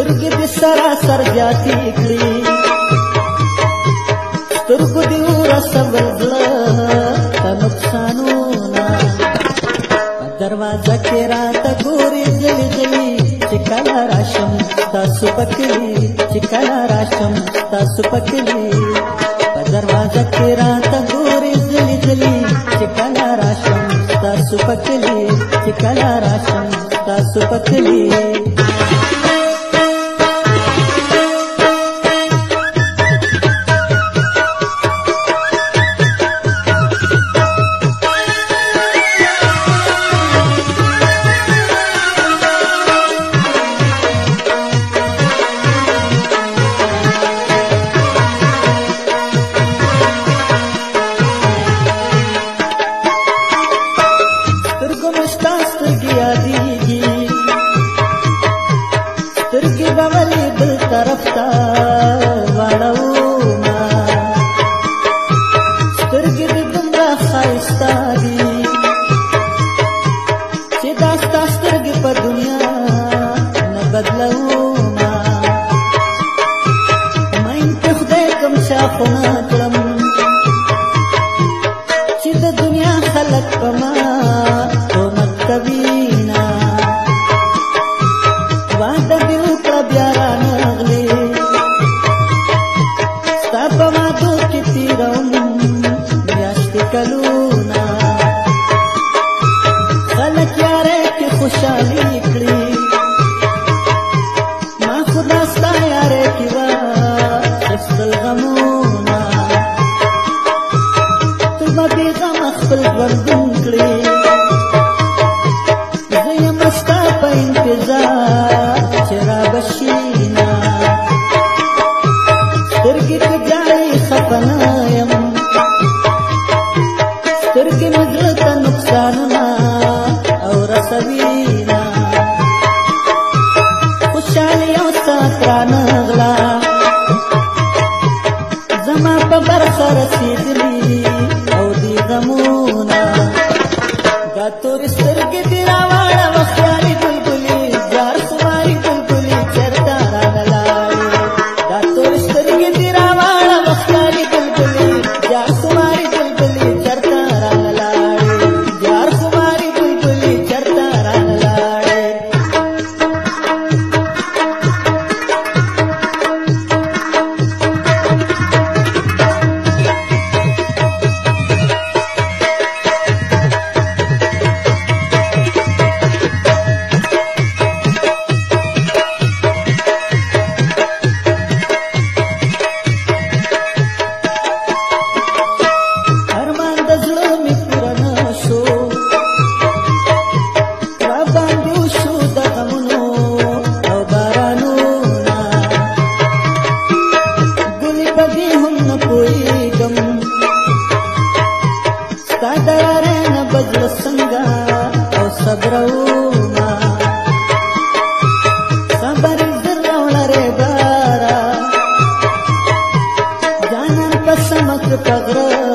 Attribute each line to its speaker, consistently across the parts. Speaker 1: سترګې دې سراسر زیاتې کړې سترګو دې ورسول زړه ته نقصانونه په دروازه کې راته ګورې غلي غلي چې کله راشم تاسو پکلي چې کله راشم تاسو پکلي په دروازه کې راته ګورې غلي غلي چې کله راشم تاسو پکلي چې کله راشم تاسو پکلي ستادي چې دا ستا سترګې په دنیا نه بدلومه مین ته خدای کوم چا خو نه మాటలు رانغلا زما په برخه رسیدلی او دی غمونه دا تور سترګې دی راوړه وخیا څنګه او صبر ما صبر زر ولره بارا جانان په سمک پغره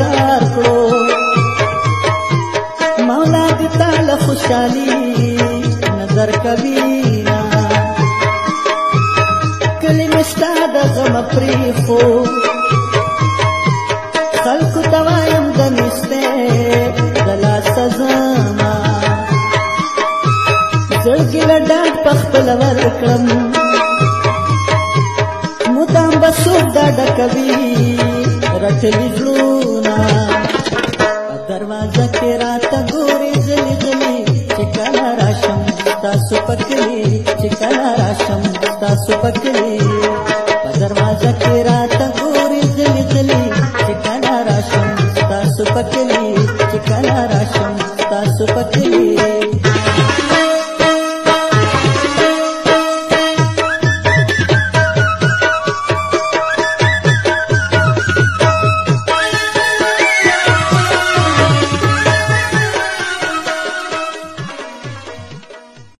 Speaker 1: ډار کړو مولا دې تعالی خوشحالي نظر کوي نا کلمه ستا د غم پری خو خلق توایم د نسته دلا سزا ما زړګي له ډاډ پخپل ور کړم مدام بسوب دا ډکوي رټلی زړو पकले शिकणारा शंभूता सुपकले पदर माझ्या केरात गोरी जमितले शिकणारा शंभूता सुपकले शिकणारा शंभूता सुपकले